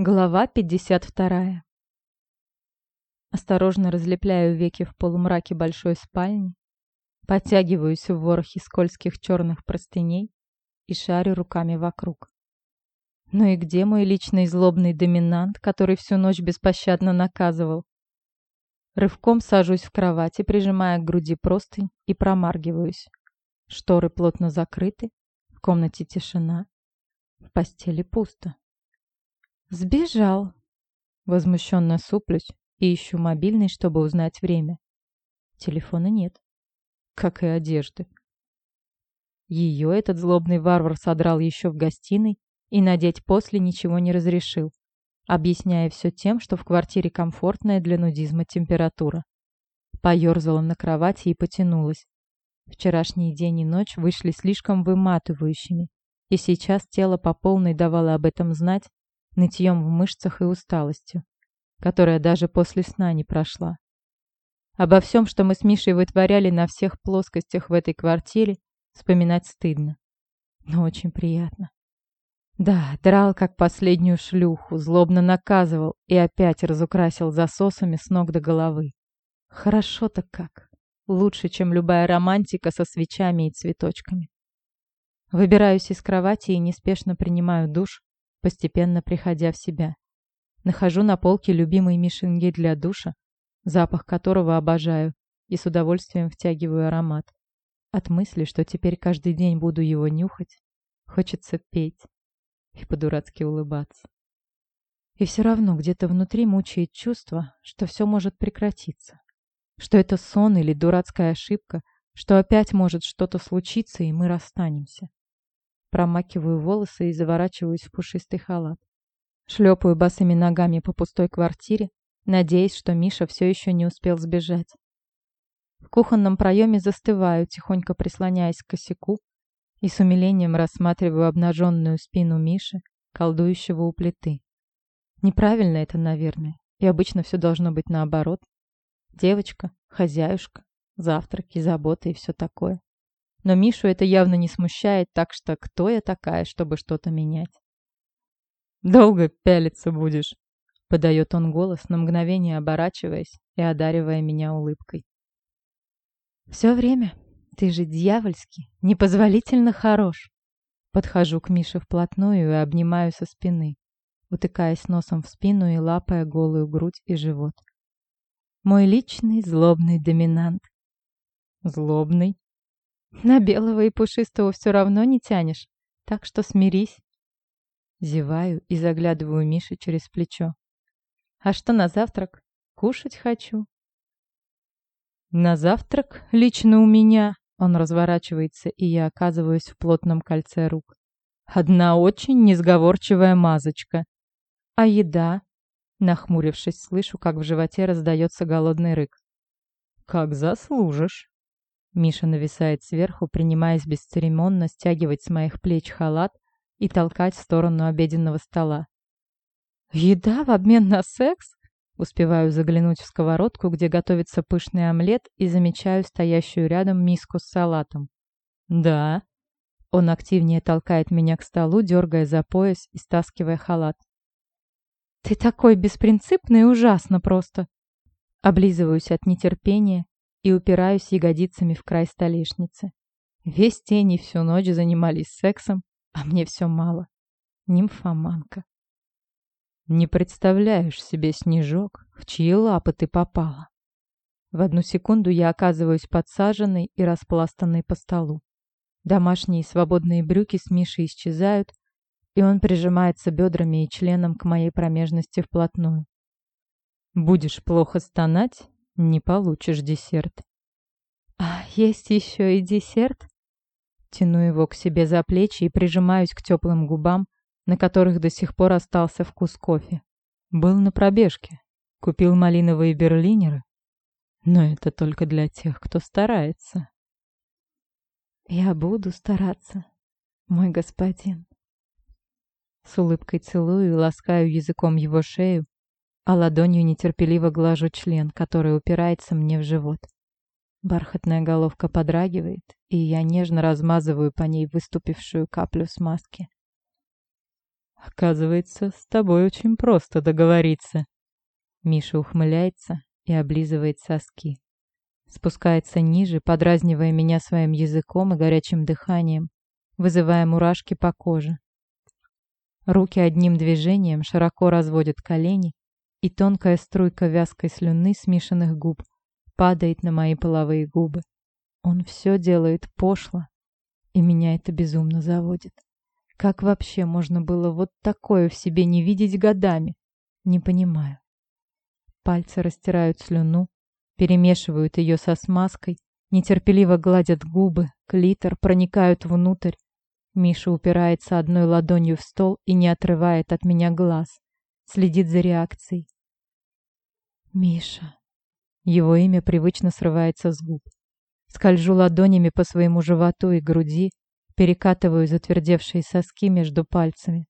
Глава 52. Осторожно разлепляю веки в полумраке большой спальни, подтягиваюсь в ворохе скользких черных простыней и шарю руками вокруг. Ну и где мой личный злобный доминант, который всю ночь беспощадно наказывал? Рывком сажусь в кровати, прижимая к груди простынь и промаргиваюсь. Шторы плотно закрыты, в комнате тишина, в постели пусто. «Сбежал!» Возмущенно суплюсь и ищу мобильный, чтобы узнать время. Телефона нет. Как и одежды. Ее этот злобный варвар содрал еще в гостиной и надеть после ничего не разрешил, объясняя все тем, что в квартире комфортная для нудизма температура. Поерзала на кровати и потянулась. Вчерашний день и ночь вышли слишком выматывающими, и сейчас тело по полной давало об этом знать, нытьем в мышцах и усталостью, которая даже после сна не прошла. Обо всем, что мы с Мишей вытворяли на всех плоскостях в этой квартире, вспоминать стыдно, но очень приятно. Да, драл как последнюю шлюху, злобно наказывал и опять разукрасил засосами с ног до головы. Хорошо-то как. Лучше, чем любая романтика со свечами и цветочками. Выбираюсь из кровати и неспешно принимаю душ, постепенно приходя в себя. Нахожу на полке любимый Мишин для душа, запах которого обожаю, и с удовольствием втягиваю аромат. От мысли, что теперь каждый день буду его нюхать, хочется петь и по-дурацки улыбаться. И все равно где-то внутри мучает чувство, что все может прекратиться. Что это сон или дурацкая ошибка, что опять может что-то случиться, и мы расстанемся. Промакиваю волосы и заворачиваюсь в пушистый халат. Шлепаю босыми ногами по пустой квартире, надеясь, что Миша все еще не успел сбежать. В кухонном проеме застываю, тихонько прислоняясь к косяку, и с умилением рассматриваю обнаженную спину Миши, колдующего у плиты. Неправильно это, наверное, и обычно все должно быть наоборот. Девочка, хозяюшка, завтраки, заботы и все такое. Но Мишу это явно не смущает, так что кто я такая, чтобы что-то менять? «Долго пялиться будешь?» — подает он голос, на мгновение оборачиваясь и одаривая меня улыбкой. «Все время. Ты же дьявольский, непозволительно хорош». Подхожу к Мише вплотную и обнимаю со спины, утыкаясь носом в спину и лапая голую грудь и живот. Мой личный злобный доминант. Злобный? На белого и пушистого все равно не тянешь, так что смирись. Зеваю и заглядываю Мише через плечо. А что на завтрак? Кушать хочу. На завтрак лично у меня он разворачивается, и я оказываюсь в плотном кольце рук. Одна очень несговорчивая мазочка. А еда? Нахмурившись, слышу, как в животе раздается голодный рык. Как заслужишь. Миша нависает сверху, принимаясь бесцеремонно стягивать с моих плеч халат и толкать в сторону обеденного стола. «Еда в обмен на секс?» Успеваю заглянуть в сковородку, где готовится пышный омлет, и замечаю стоящую рядом миску с салатом. «Да». Он активнее толкает меня к столу, дергая за пояс и стаскивая халат. «Ты такой беспринципный и ужасно просто!» Облизываюсь от нетерпения, и упираюсь ягодицами в край столешницы. Весь день и всю ночь занимались сексом, а мне все мало. Нимфоманка. Не представляешь себе, Снежок, в чьи лапы ты попала. В одну секунду я оказываюсь подсаженной и распластанной по столу. Домашние свободные брюки с Мишей исчезают, и он прижимается бедрами и членом к моей промежности вплотную. Будешь плохо стонать, не получишь десерт. А есть еще и десерт? Тяну его к себе за плечи и прижимаюсь к теплым губам, на которых до сих пор остался вкус кофе. Был на пробежке. Купил малиновые берлинеры. Но это только для тех, кто старается. Я буду стараться, мой господин. С улыбкой целую и ласкаю языком его шею, а ладонью нетерпеливо глажу член, который упирается мне в живот. Бархатная головка подрагивает, и я нежно размазываю по ней выступившую каплю смазки. Оказывается, с тобой очень просто договориться. Миша ухмыляется и облизывает соски. Спускается ниже, подразнивая меня своим языком и горячим дыханием, вызывая мурашки по коже. Руки одним движением широко разводят колени, и тонкая струйка вязкой слюны смешанных губ падает на мои половые губы. Он все делает пошло, и меня это безумно заводит. Как вообще можно было вот такое в себе не видеть годами? Не понимаю. Пальцы растирают слюну, перемешивают ее со смазкой, нетерпеливо гладят губы, клитор, проникают внутрь. Миша упирается одной ладонью в стол и не отрывает от меня глаз. Следит за реакцией. Миша. Его имя привычно срывается с губ. Скольжу ладонями по своему животу и груди, перекатываю затвердевшие соски между пальцами.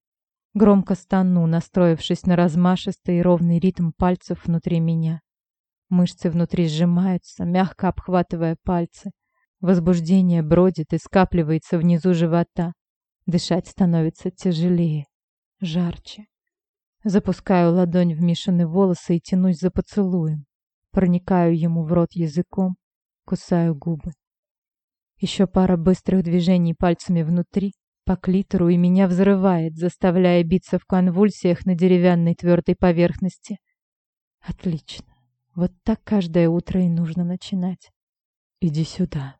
Громко стану, настроившись на размашистый и ровный ритм пальцев внутри меня. Мышцы внутри сжимаются, мягко обхватывая пальцы. Возбуждение бродит и скапливается внизу живота. Дышать становится тяжелее, жарче. Запускаю ладонь в Мишины волосы и тянусь за поцелуем. Проникаю ему в рот языком, кусаю губы. Еще пара быстрых движений пальцами внутри, по клитору, и меня взрывает, заставляя биться в конвульсиях на деревянной твердой поверхности. Отлично. Вот так каждое утро и нужно начинать. Иди сюда.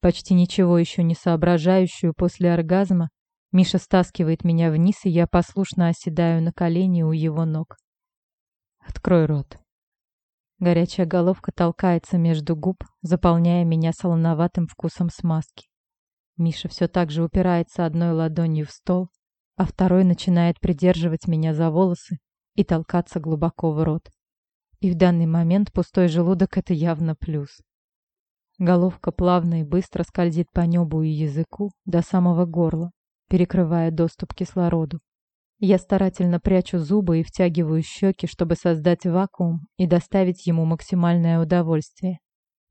Почти ничего еще не соображающую после оргазма, Миша стаскивает меня вниз, и я послушно оседаю на колени у его ног. Открой рот. Горячая головка толкается между губ, заполняя меня солоноватым вкусом смазки. Миша все так же упирается одной ладонью в стол, а второй начинает придерживать меня за волосы и толкаться глубоко в рот. И в данный момент пустой желудок — это явно плюс. Головка плавно и быстро скользит по небу и языку до самого горла, перекрывая доступ к кислороду. Я старательно прячу зубы и втягиваю щеки, чтобы создать вакуум и доставить ему максимальное удовольствие.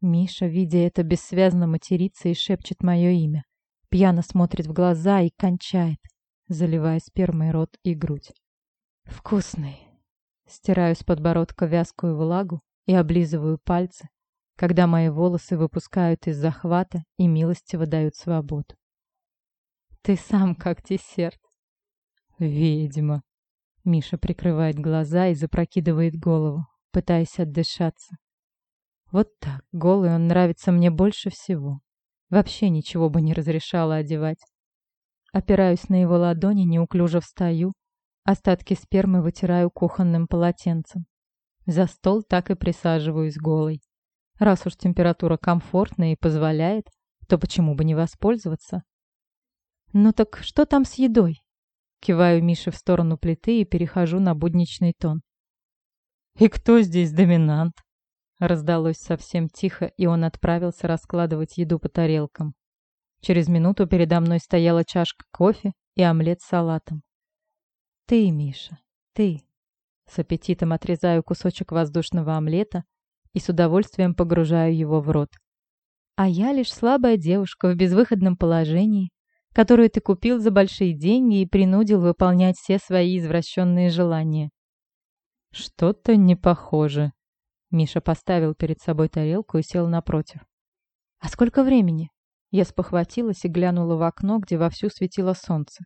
Миша, видя это, бессвязно матерится и шепчет мое имя. Пьяно смотрит в глаза и кончает, заливая спермой рот и грудь. Вкусный. Стираю с подбородка вязкую влагу и облизываю пальцы, когда мои волосы выпускают из захвата и милостиво дают свободу. Ты сам как десерт. «Ведьма!» Миша прикрывает глаза и запрокидывает голову, пытаясь отдышаться. Вот так, голый он нравится мне больше всего. Вообще ничего бы не разрешала одевать. Опираюсь на его ладони, неуклюже встаю, остатки спермы вытираю кухонным полотенцем. За стол так и присаживаюсь голой. Раз уж температура комфортная и позволяет, то почему бы не воспользоваться? Ну так что там с едой? Киваю Мише в сторону плиты и перехожу на будничный тон. «И кто здесь доминант?» Раздалось совсем тихо, и он отправился раскладывать еду по тарелкам. Через минуту передо мной стояла чашка кофе и омлет с салатом. «Ты, Миша, ты!» С аппетитом отрезаю кусочек воздушного омлета и с удовольствием погружаю его в рот. А я лишь слабая девушка в безвыходном положении, которую ты купил за большие деньги и принудил выполнять все свои извращенные желания. Что-то не похоже. Миша поставил перед собой тарелку и сел напротив. А сколько времени? Я спохватилась и глянула в окно, где вовсю светило солнце.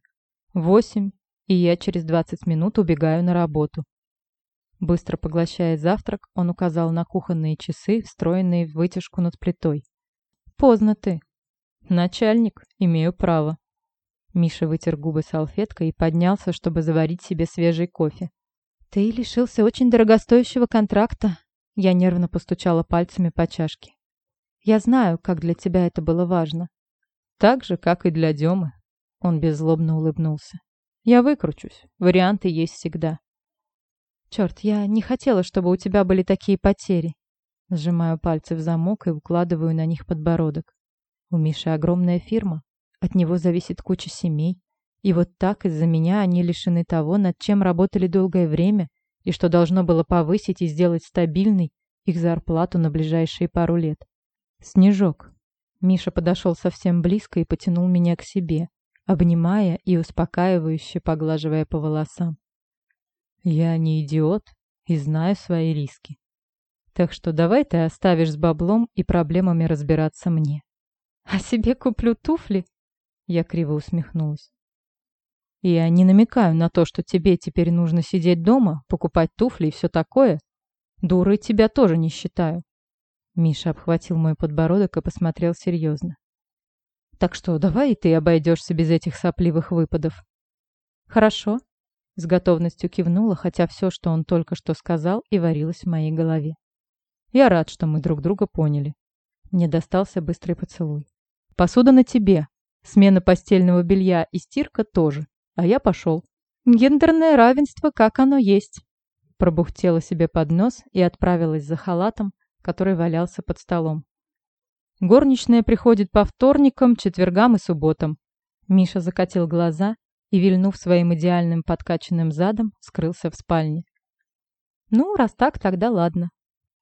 Восемь, и я через двадцать минут убегаю на работу. Быстро поглощая завтрак, он указал на кухонные часы, встроенные в вытяжку над плитой. «Поздно ты. «Начальник, имею право». Миша вытер губы салфеткой и поднялся, чтобы заварить себе свежий кофе. «Ты лишился очень дорогостоящего контракта». Я нервно постучала пальцами по чашке. «Я знаю, как для тебя это было важно». «Так же, как и для Демы». Он беззлобно улыбнулся. «Я выкручусь. Варианты есть всегда». «Черт, я не хотела, чтобы у тебя были такие потери». Сжимаю пальцы в замок и укладываю на них подбородок. У Миши огромная фирма. От него зависит куча семей. И вот так из-за меня они лишены того, над чем работали долгое время, и что должно было повысить и сделать стабильной их зарплату на ближайшие пару лет. Снежок. Миша подошел совсем близко и потянул меня к себе, обнимая и успокаивающе поглаживая по волосам. «Я не идиот и знаю свои риски. Так что давай ты оставишь с баблом и проблемами разбираться мне. А себе куплю туфли?» Я криво усмехнулась. «Я не намекаю на то, что тебе теперь нужно сидеть дома, покупать туфли и все такое. Дурой тебя тоже не считаю». Миша обхватил мой подбородок и посмотрел серьезно. «Так что давай и ты обойдешься без этих сопливых выпадов». «Хорошо», — с готовностью кивнула, хотя все, что он только что сказал, и варилось в моей голове. Я рад, что мы друг друга поняли. Мне достался быстрый поцелуй. Посуда на тебе. Смена постельного белья и стирка тоже. А я пошел. Гендерное равенство, как оно есть. Пробухтела себе под нос и отправилась за халатом, который валялся под столом. Горничная приходит по вторникам, четвергам и субботам. Миша закатил глаза и, вильнув своим идеальным подкачанным задом, скрылся в спальне. Ну, раз так, тогда ладно.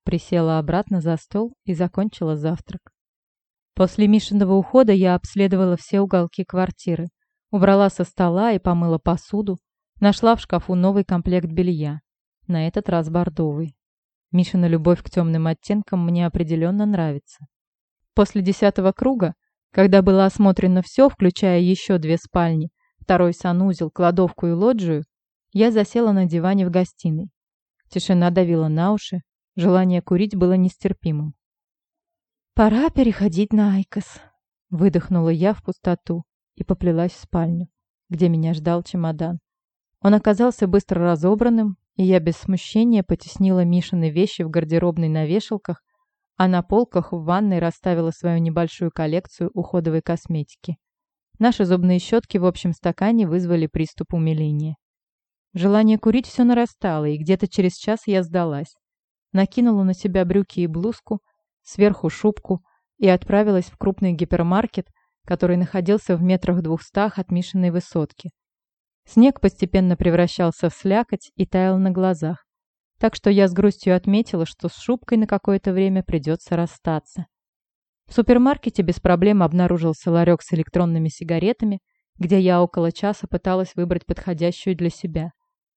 Присела обратно за стол и закончила завтрак. После Мишиного ухода я обследовала все уголки квартиры, убрала со стола и помыла посуду, нашла в шкафу новый комплект белья, на этот раз бордовый. Мишина любовь к темным оттенкам мне определенно нравится. После десятого круга, когда было осмотрено все, включая еще две спальни, второй санузел, кладовку и лоджию, я засела на диване в гостиной. Тишина давила на уши, Желание курить было нестерпимым. «Пора переходить на IQOS», — выдохнула я в пустоту и поплелась в спальню, где меня ждал чемодан. Он оказался быстро разобранным, и я без смущения потеснила Мишины вещи в гардеробной на вешалках, а на полках в ванной расставила свою небольшую коллекцию уходовой косметики. Наши зубные щетки в общем стакане вызвали приступ умиления. Желание курить все нарастало, и где-то через час я сдалась накинула на себя брюки и блузку, сверху шубку и отправилась в крупный гипермаркет, который находился в метрах двухстах от Мишиной высотки. Снег постепенно превращался в слякоть и таял на глазах, так что я с грустью отметила, что с шубкой на какое-то время придется расстаться. В супермаркете без проблем обнаружился ларек с электронными сигаретами, где я около часа пыталась выбрать подходящую для себя.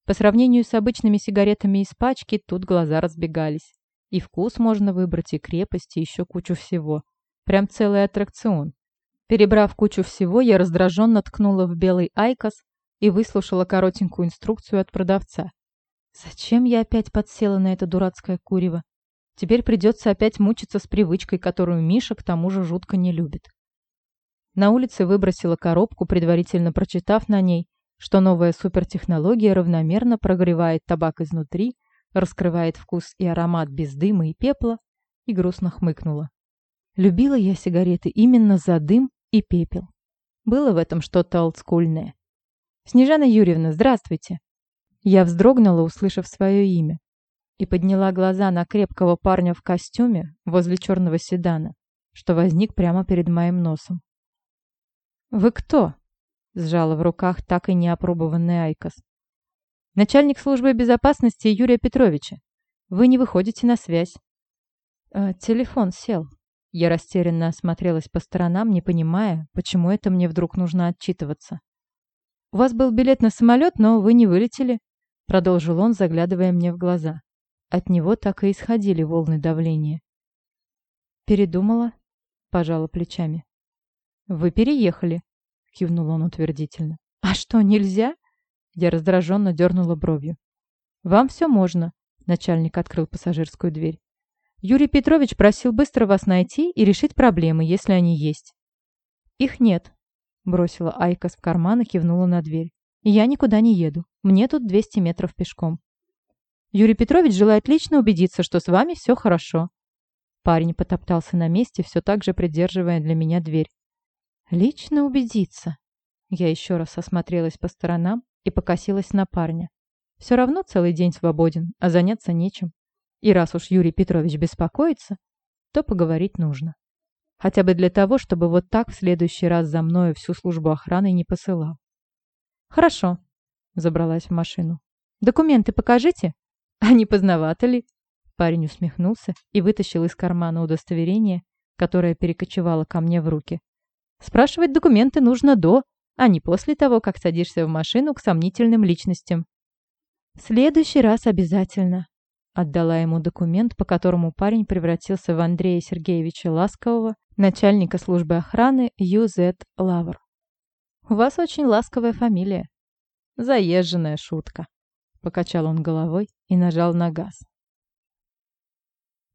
По сравнению с обычными сигаретами из пачки, тут глаза разбегались. И вкус можно выбрать, и крепость, и еще кучу всего. Прям целый аттракцион. Перебрав кучу всего, я раздраженно ткнула в белый айкос и выслушала коротенькую инструкцию от продавца. Зачем я опять подсела на это дурацкое курево? Теперь придется опять мучиться с привычкой, которую Миша к тому же жутко не любит. На улице выбросила коробку, предварительно прочитав на ней, что новая супертехнология равномерно прогревает табак изнутри, раскрывает вкус и аромат без дыма и пепла, и грустно хмыкнула. Любила я сигареты именно за дым и пепел. Было в этом что-то олдскульное. «Снежана Юрьевна, здравствуйте!» Я вздрогнула, услышав свое имя, и подняла глаза на крепкого парня в костюме возле черного седана, что возник прямо перед моим носом. «Вы кто?» сжала в руках так и не опробованный IQOS. «Начальник службы безопасности Юрия Петровича. Вы не выходите на связь». «Э, «Телефон сел». Я растерянно осмотрелась по сторонам, не понимая, почему это мне вдруг нужно отчитываться. «У вас был билет на самолет, но вы не вылетели», — продолжил он, заглядывая мне в глаза. От него так и исходили волны давления. «Передумала?» — пожала плечами. «Вы переехали», кивнул он утвердительно. «А что, нельзя?» Я раздраженно дернула бровью. «Вам все можно», — начальник открыл пассажирскую дверь. «Юрий Петрович просил быстро вас найти и решить проблемы, если они есть». «Их нет», — бросила IQOS в карман и кивнула на дверь. «Я никуда не еду. Мне тут 200 метров пешком». «Юрий Петрович желает лично убедиться, что с вами все хорошо». Парень потоптался на месте, все так же придерживая для меня дверь. Лично убедиться. Я еще раз осмотрелась по сторонам и покосилась на парня. Все равно целый день свободен, а заняться нечем. И раз уж Юрий Петрович беспокоится, то поговорить нужно. Хотя бы для того, чтобы вот так в следующий раз за мною всю службу охраны не посылал. «Хорошо», — забралась в машину. «Документы покажите. А не поздновато ли?» Парень усмехнулся и вытащил из кармана удостоверение, которое перекочевало ко мне в руки. Спрашивать документы нужно до, а не после того, как садишься в машину к сомнительным личностям. В следующий раз обязательно. Отдала ему документ, по которому парень превратился в Андрея Сергеевича Ласкового, начальника службы охраны UZ Лавр. «У вас очень ласковая фамилия». «Заезженная шутка», — покачал он головой и нажал на газ.